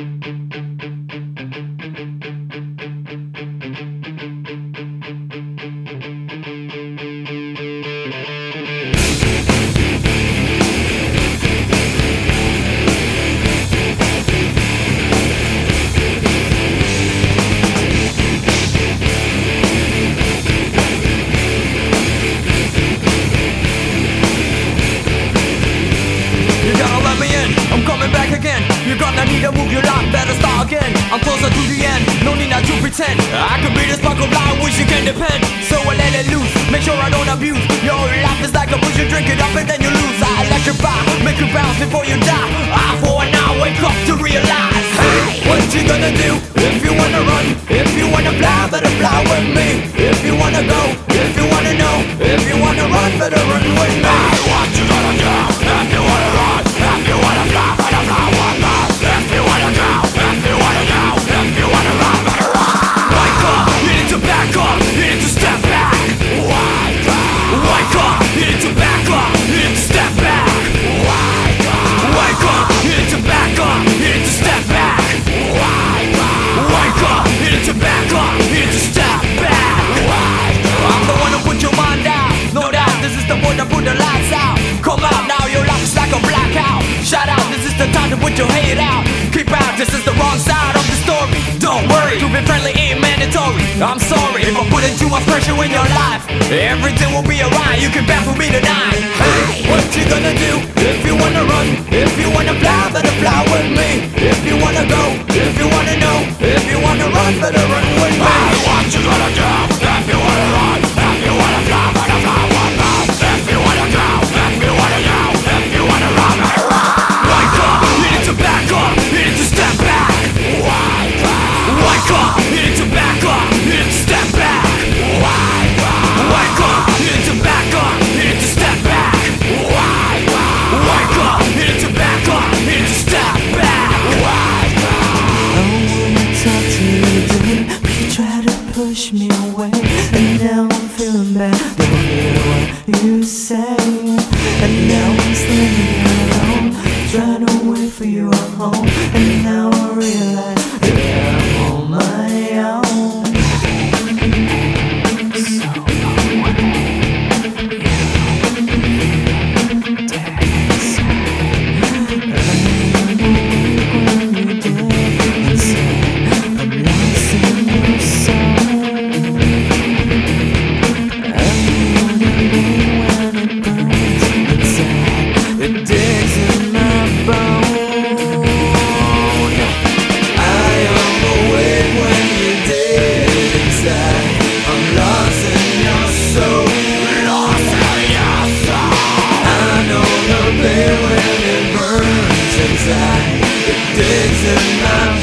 You move your life, better start again. I'm closer to the end, no need not to pretend. I could be the spark of light, which you can depend. So I let it loose, make sure I don't abuse. Your life is like a booze, you drink it up and then you lose. I electrify, make you bounce before you die. I for an hour wake up to realize. Hey, what you gonna do if you wanna run? If you wanna fly, better fly with me. If you wanna go, if you wanna know, if you wanna run, better run with me. Lights out. Come out now, your life is like a blackout. Shout out, this is the time to put your head out. Keep out, this is the wrong side of the story. Don't worry, to be friendly ain't mandatory. I'm sorry if I put in too much pressure in your life. Everything will be alright, you can bet for me tonight. Hey, what you gonna do if you wanna run? If you wanna fly, better fly with me. If you wanna go, if you wanna know, if you wanna run, better run with me. Hey, what you gonna do push me away, and now I'm feeling bad. Don't hear what you say, and now I'm standing alone, trying to wait for you at home, and it digs in my